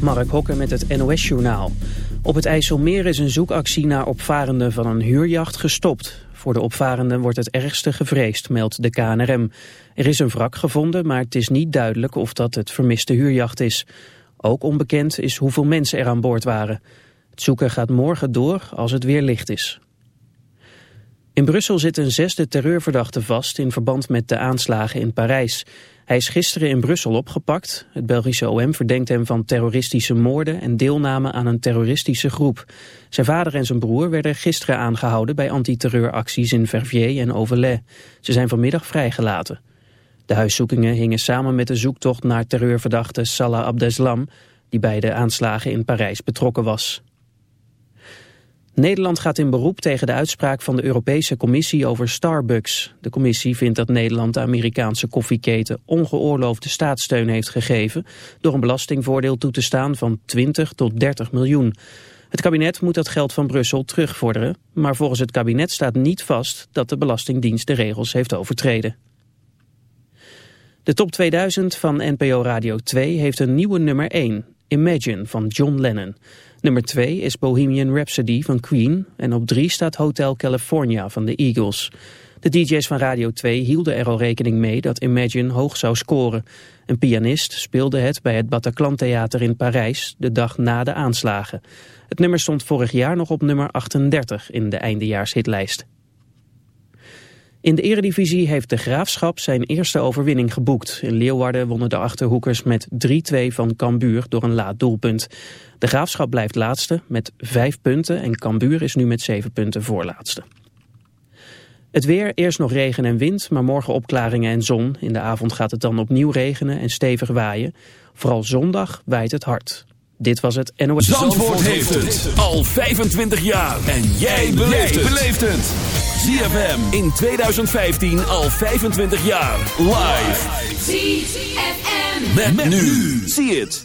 Mark Hokker met het NOS-journaal. Op het IJsselmeer is een zoekactie naar opvarenden van een huurjacht gestopt. Voor de opvarenden wordt het ergste gevreesd, meldt de KNRM. Er is een wrak gevonden, maar het is niet duidelijk of dat het vermiste huurjacht is. Ook onbekend is hoeveel mensen er aan boord waren. Het zoeken gaat morgen door als het weer licht is. In Brussel zit een zesde terreurverdachte vast in verband met de aanslagen in Parijs. Hij is gisteren in Brussel opgepakt. Het Belgische OM verdenkt hem van terroristische moorden en deelname aan een terroristische groep. Zijn vader en zijn broer werden gisteren aangehouden bij antiterreuracties in Verviers en Overlay. Ze zijn vanmiddag vrijgelaten. De huiszoekingen hingen samen met de zoektocht naar terreurverdachte Salah Abdeslam, die bij de aanslagen in Parijs betrokken was. Nederland gaat in beroep tegen de uitspraak van de Europese Commissie over Starbucks. De commissie vindt dat Nederland de Amerikaanse koffieketen ongeoorloofde staatssteun heeft gegeven door een belastingvoordeel toe te staan van 20 tot 30 miljoen. Het kabinet moet dat geld van Brussel terugvorderen, maar volgens het kabinet staat niet vast dat de Belastingdienst de regels heeft overtreden. De top 2000 van NPO Radio 2 heeft een nieuwe nummer 1, Imagine van John Lennon. Nummer 2 is Bohemian Rhapsody van Queen en op 3 staat Hotel California van de Eagles. De DJ's van Radio 2 hielden er al rekening mee dat Imagine hoog zou scoren. Een pianist speelde het bij het Bataclan Theater in Parijs de dag na de aanslagen. Het nummer stond vorig jaar nog op nummer 38 in de eindejaarshitlijst. In de eredivisie heeft de Graafschap zijn eerste overwinning geboekt. In Leeuwarden wonnen de Achterhoekers met 3-2 van Cambuur door een laat doelpunt. De Graafschap blijft laatste met 5 punten en Cambuur is nu met 7 punten voorlaatste. Het weer, eerst nog regen en wind, maar morgen opklaringen en zon. In de avond gaat het dan opnieuw regenen en stevig waaien. Vooral zondag waait het hard. Dit was het NOS. Zandvoort, Zandvoort heeft het al 25 jaar. En jij beleeft het. ZFM in 2015 al 25 jaar. Live. ZFM. Met, met nu. Zie het.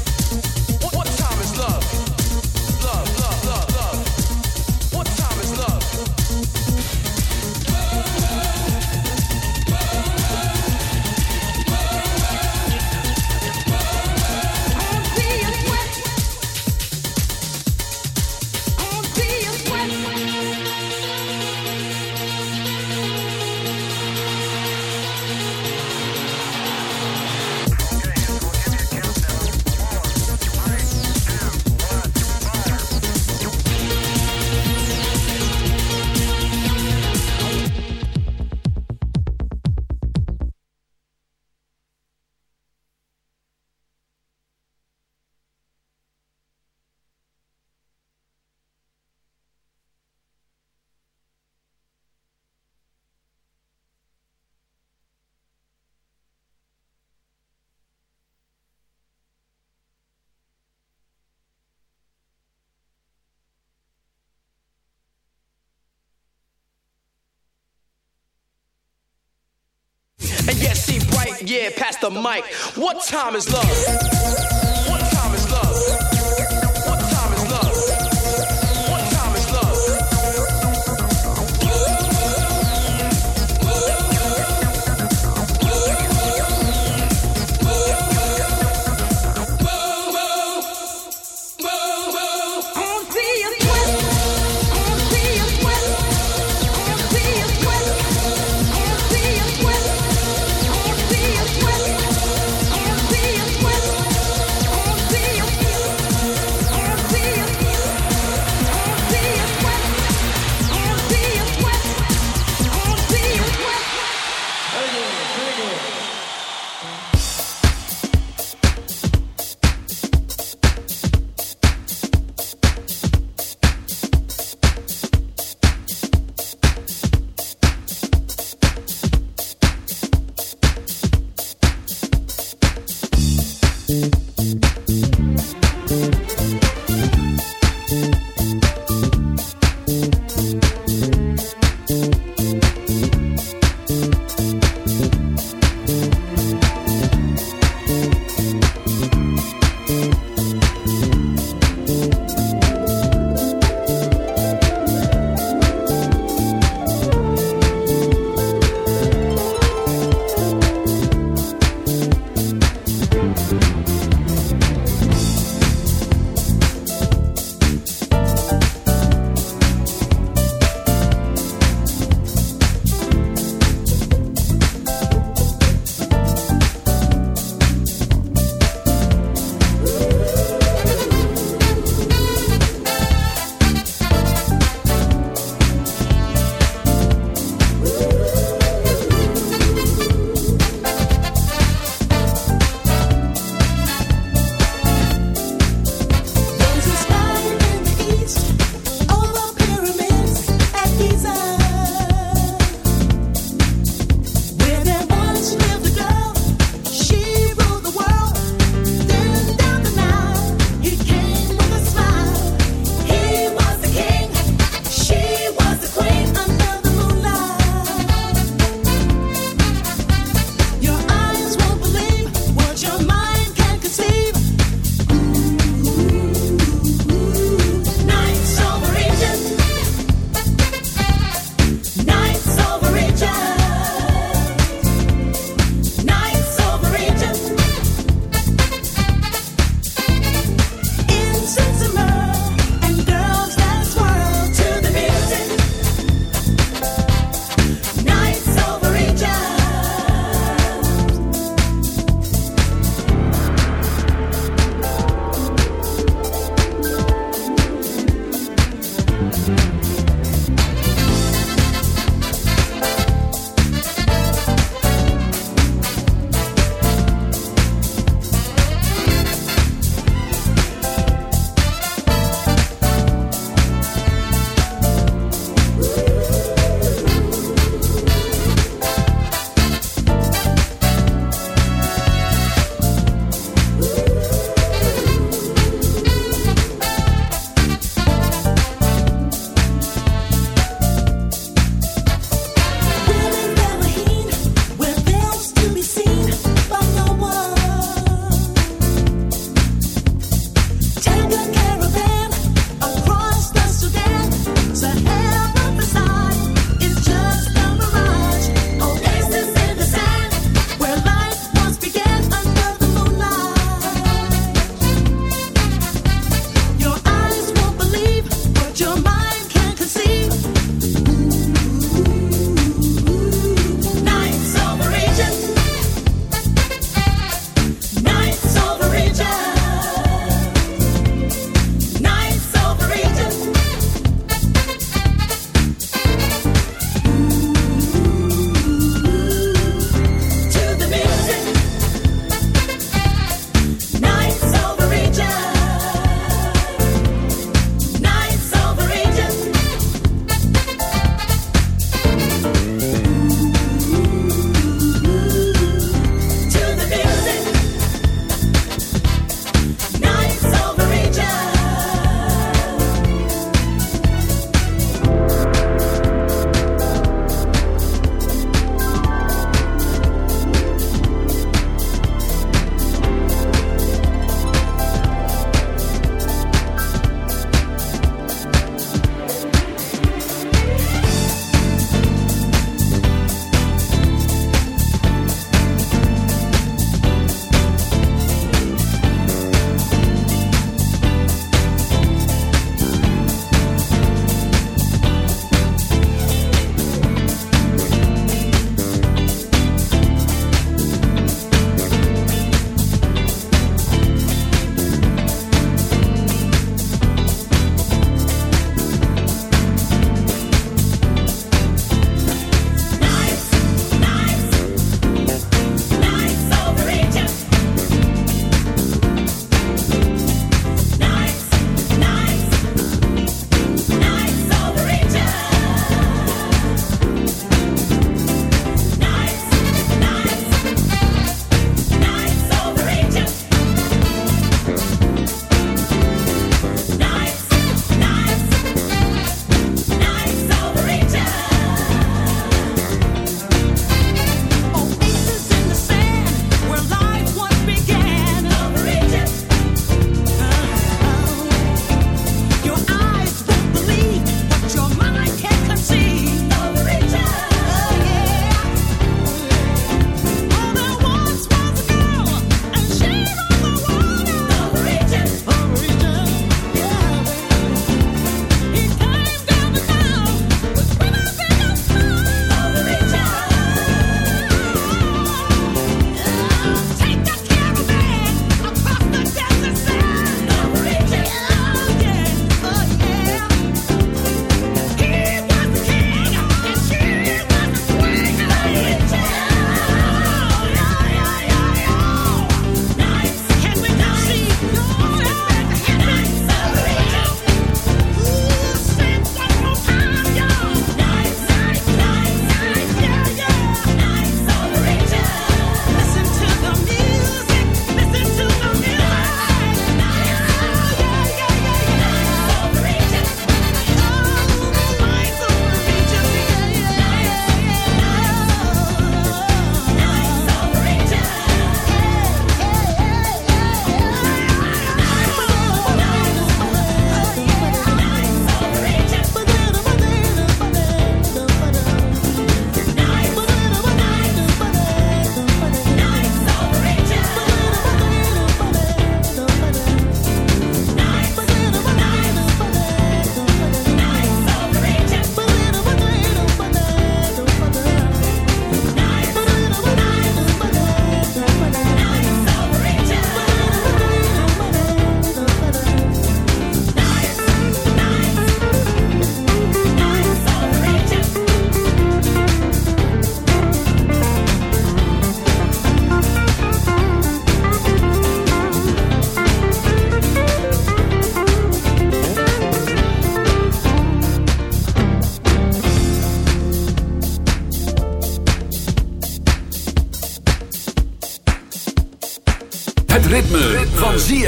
yeah, past the mic. What time is love?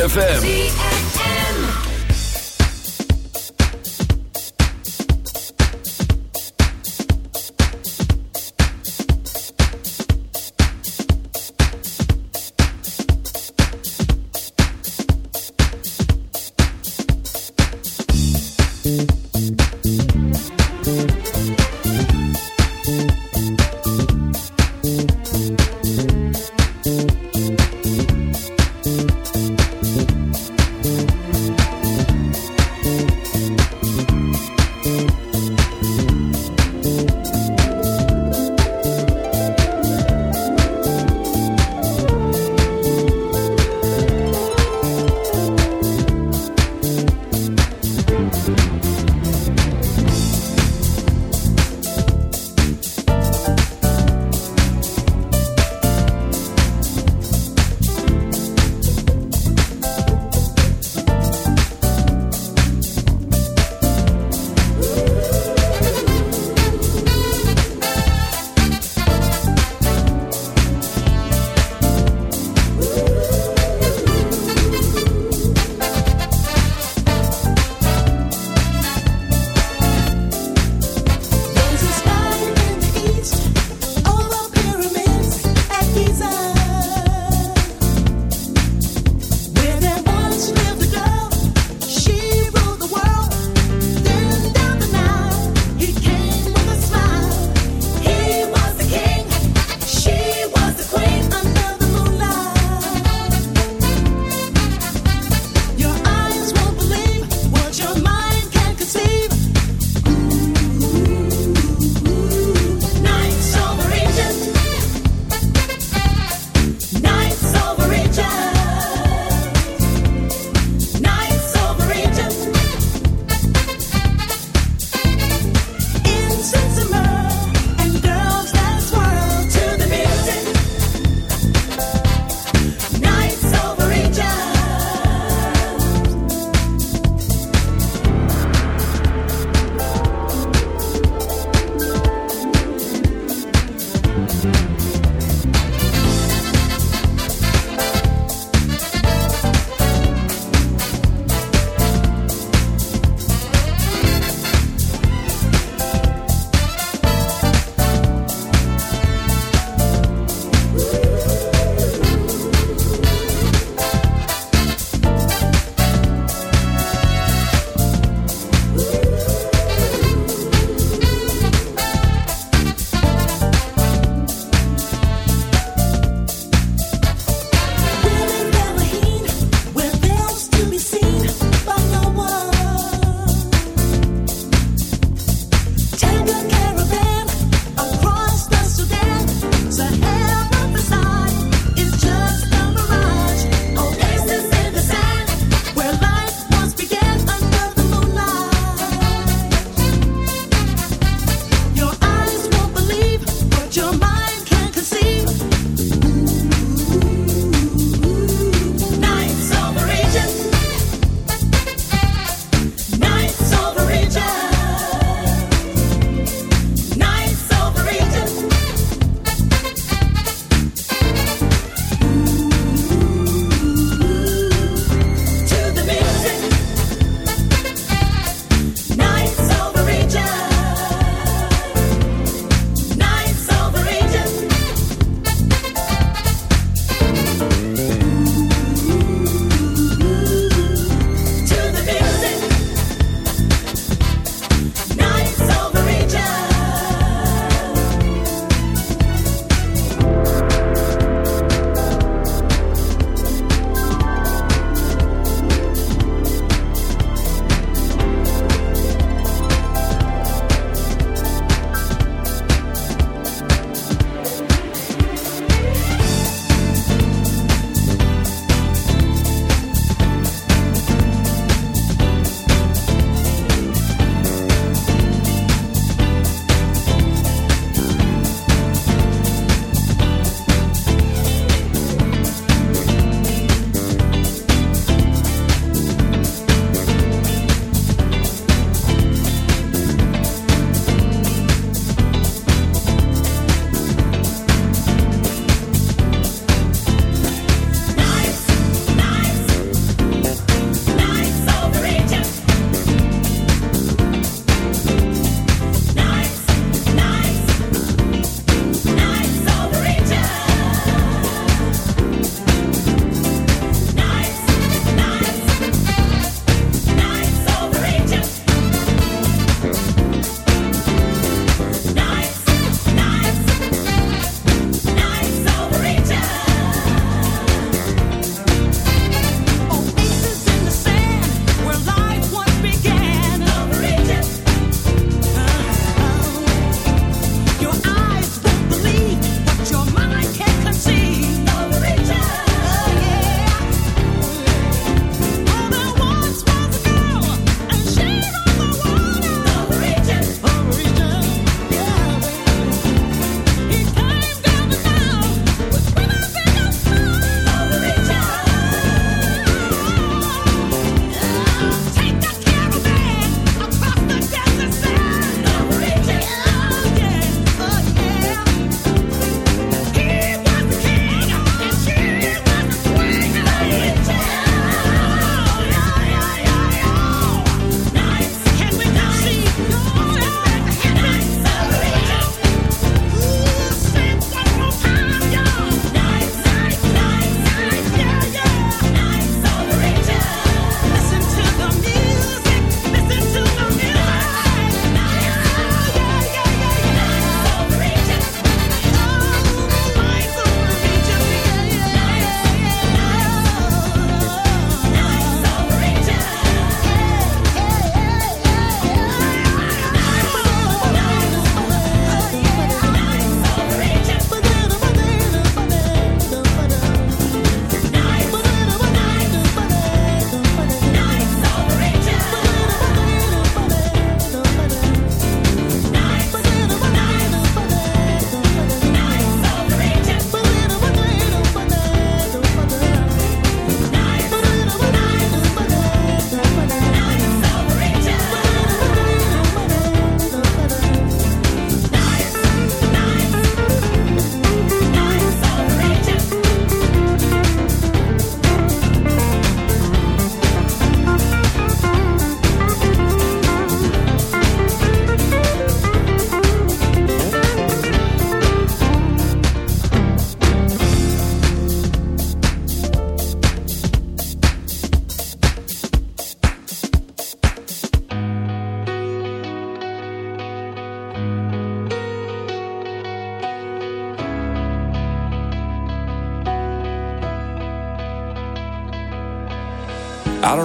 ZFM.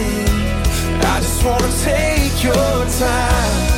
I just wanna take your time.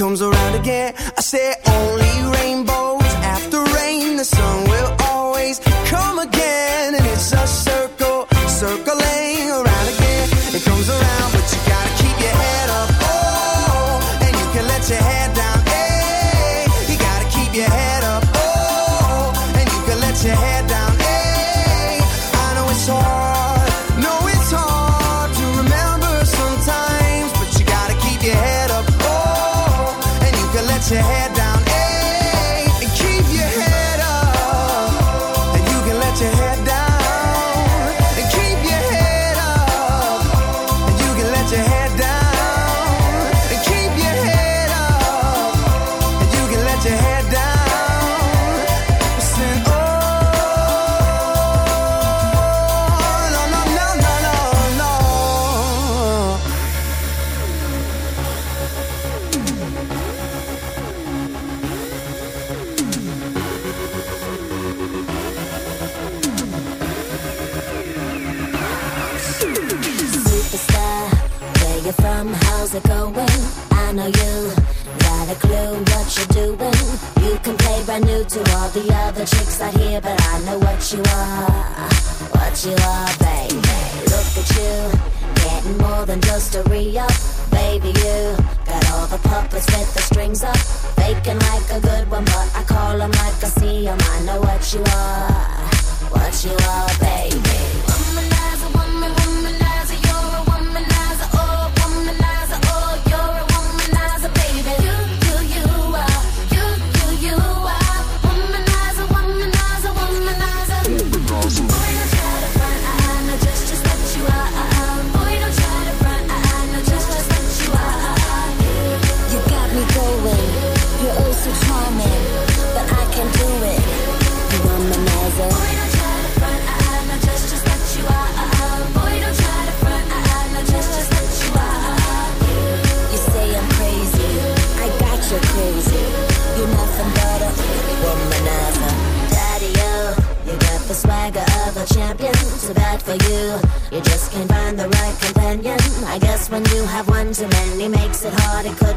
comes around again. I say only rainbows after rain. The sun will always come again, and it's a circle, circle.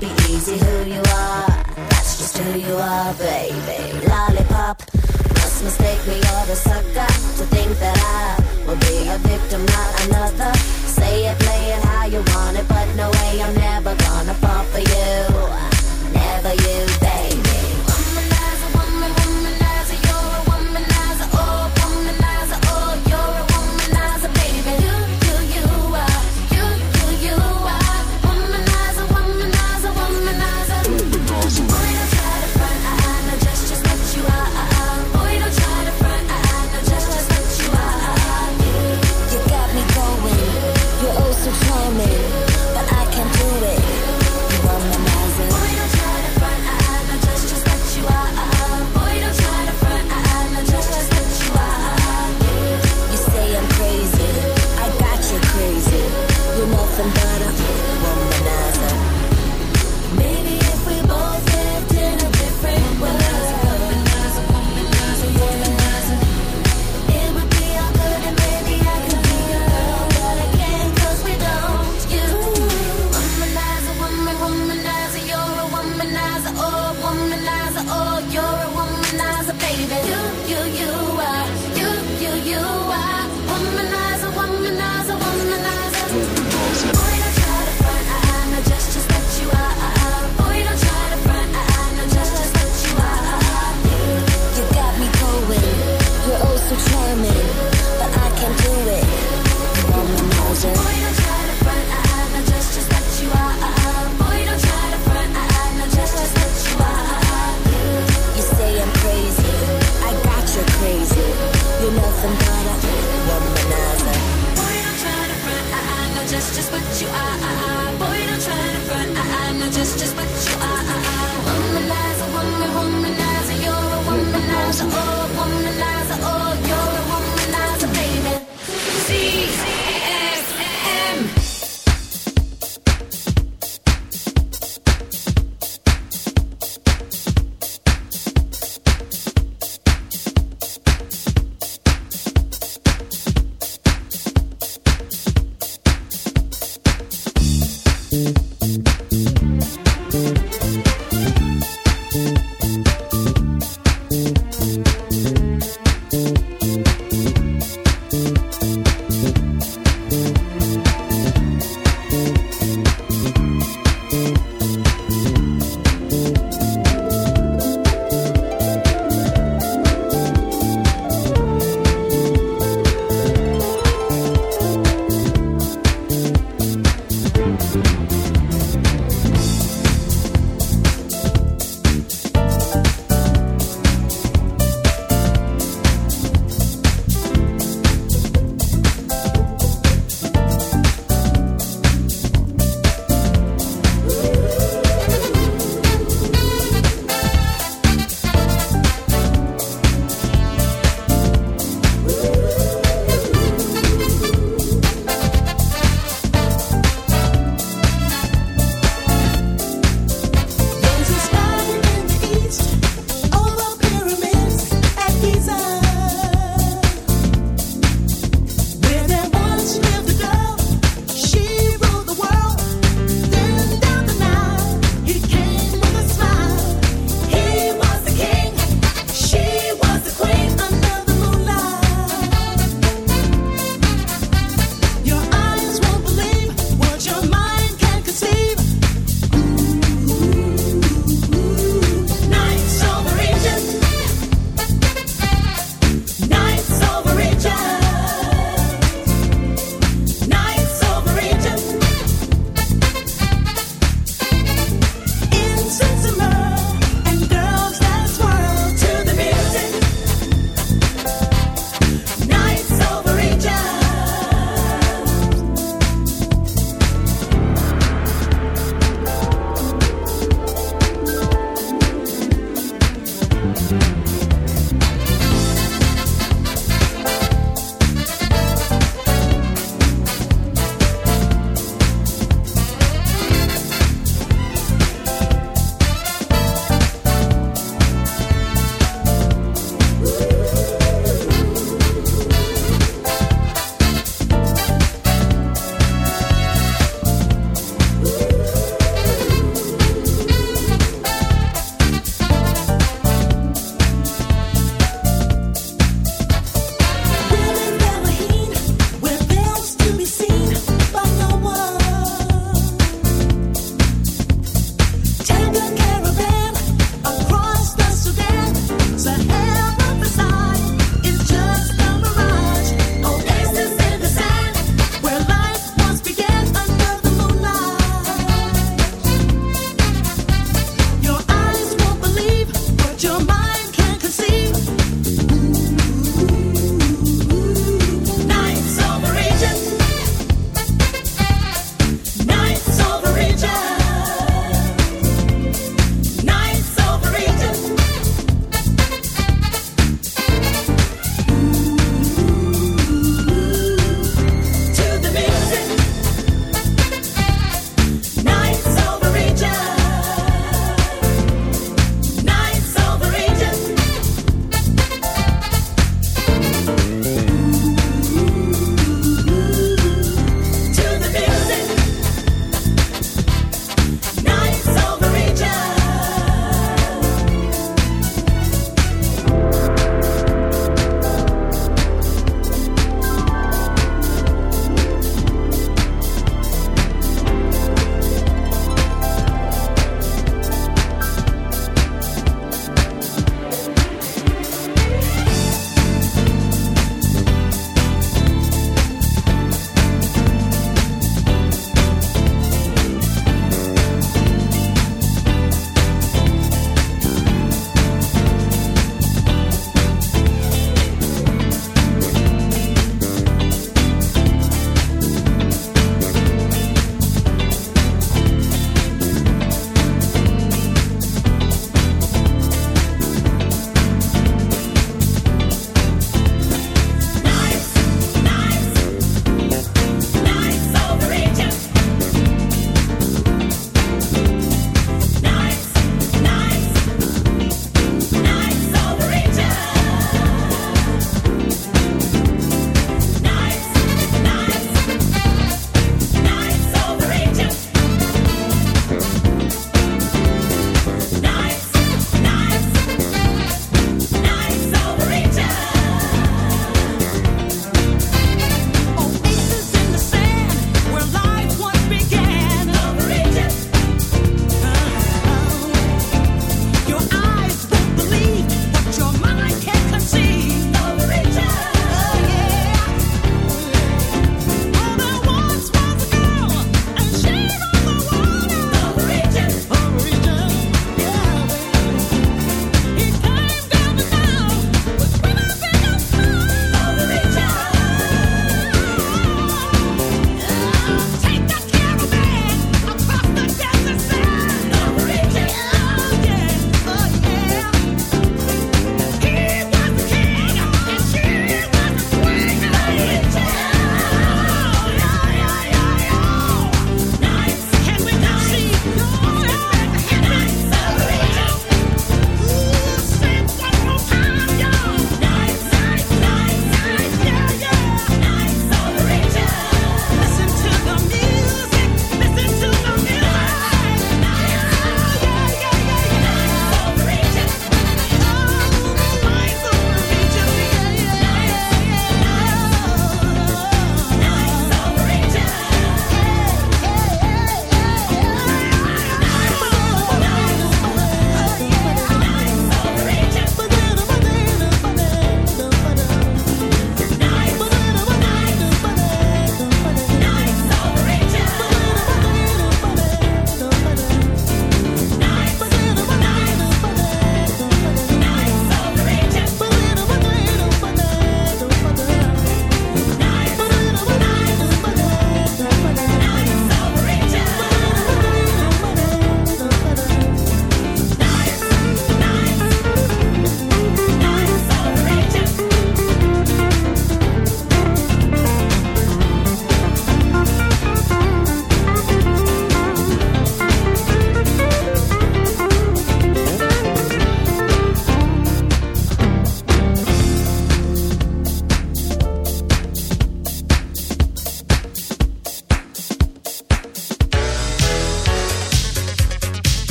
be easy who you are. That's just who you are, baby. Lollipop. Must mistake me or the sucker to think that I will be a victim, not another. Say it, play it how you want it, but no way I'm never gonna fall for you. Never you. don't try to front, I, I just, just what you are. Boy, don't try to front, I, I know just, just what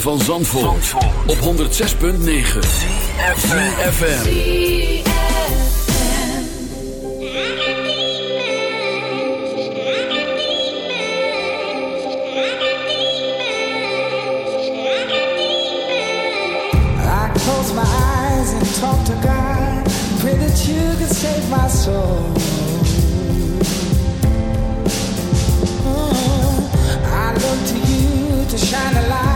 van Zandvoort, op 106.9 CFFM I close my eyes and talk to God Pray that you can save my soul. Mm, I to you to shine a light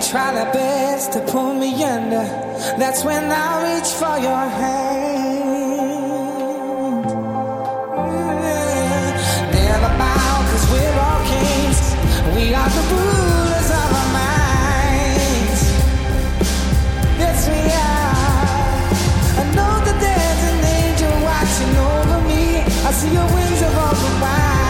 try their best to pull me under. That's when I reach for your hand. Yeah. Never bow, cause we're all kings. We are the rulers of our minds. Yes, we are. I know that there's an angel watching over me. I see your wings of open wide.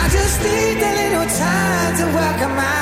I just need a little time to work 'em